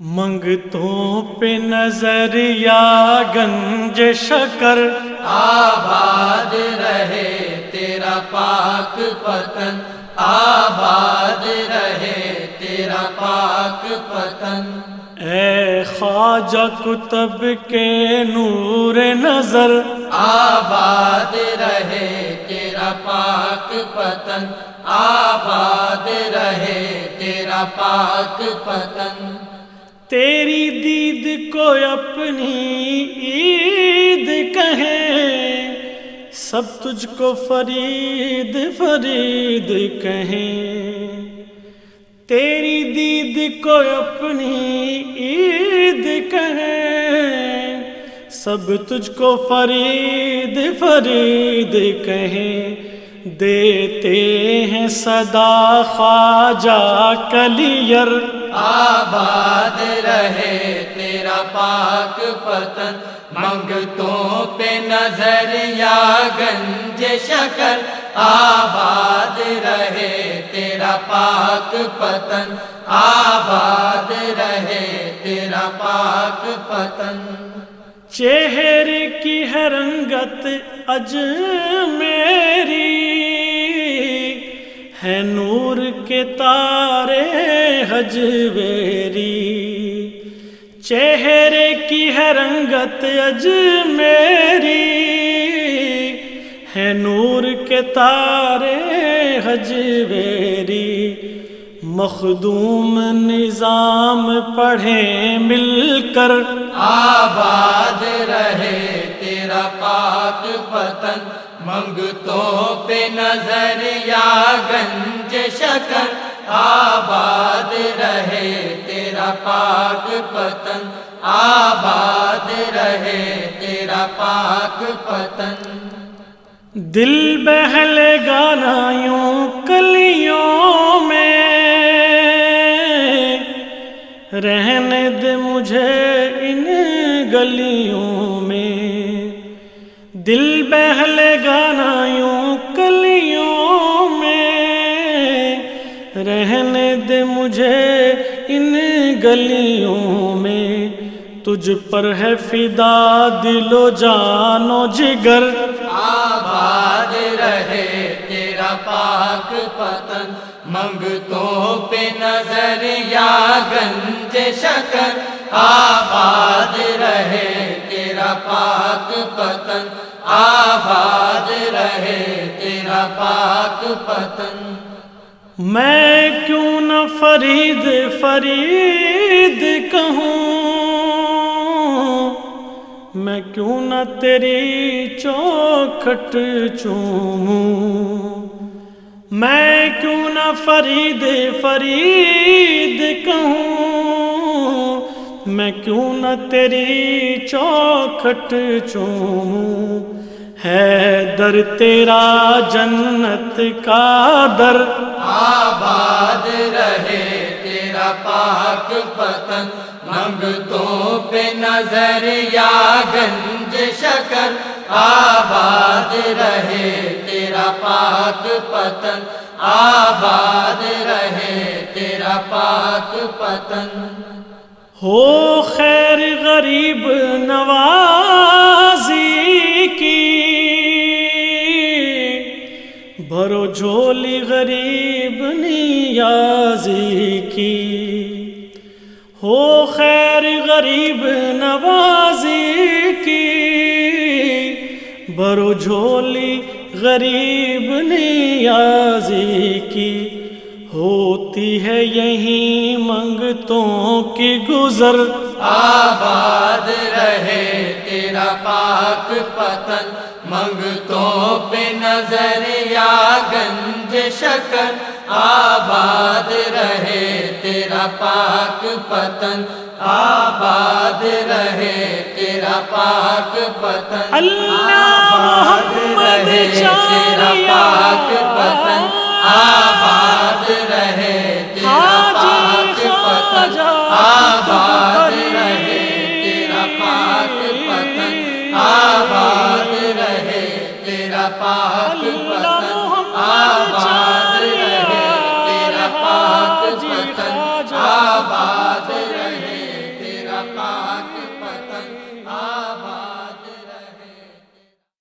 منگتوں پہ نظر یا گنج شکر۔ آباد رہے تیرا پاک پتن آباد رہے تیرا پاک پتن اے خواجہ کتب کے نور نظر۔ آباد رہے تیرا پاک پتن آباد رہے تیرا پاک پتن تیری دید کو اپنی عید کہیں، سب تجھ کو فرید فرید کہیں۔ تیری دید کو اپنی عید کہیں، سب تجھ کو فرید فرید کہیں۔ دیتے ہیں صدا خواجہ کلیر۔ آباد رہے تیرا پاک پتن منگتوں پہ نظر یا گنج شکر۔ آباد رہے تیرا پاک پتن آباد رہے تیرا پاک پتن چہرے کی ہے رنگت اج میری۔ ہے نور کے تارے حجویری۔ چہرے کی ہے رنگت اج میری ہے نور کے تارے حجویری۔ مخدوم نظام پڑھیں مل کر۔ آباد رہے تیرا پاک پتن منگتوں پہ نظر یا گنج شکر، آباد رہے تیرا پاک پتن، آباد رہے تیرا پاک پتن۔ دل بہلے گانا یوں کلیوں میں، رہنے دے مجھے ان گلیوں میں۔ دل بہلے گانا یوں کلیوں میں رہنے دے مجھے ان گلیوں میں۔ تجھ پر ہے فدا، دل و جان و جگر۔ آباد رہے تیرا پاک پتن منگتوں پہ نظر یا گنج شکر آباد رہے تیرا پاک پتن آباد رہے تیرا پاک پتن میں کیوں نہ فرید فرید کہوں؟ میں کیوں نہ تیری چوکھٹ چوموں؟ میں کیوں نہ فرید فرید کہوں؟ میں کیوں نہ تیری چوکھٹ چوموں؟ ہے در تیرا جنت کا در۔ آباد رہے تیرا پاک پتن منگتوں پہ نظر یا گنج شکر۔ آباد رہے تیرا پاک پتن آباد رہے تیرا پاک پتن ہو خیر غریب نوازی جھولی غریب نیازی کی۔ ہو خیر غریب نوازی کی۔ بھرو جھولی غریب نیازی کی۔ ہوتی ہے یہی منگتوں کی گزر۔ آباد رہے تیرا پاک پتن منگتوں پہ نظر یا گنج شکر آباد رہے تیرا پاک پتن آباد رہے تیرا پاک پتن۔ اللہ آباد محمد رہے تیرا پاک پاک پتن آباد رہے تیرا پاک پتن آباد رہے تیرا پاک پتن آباد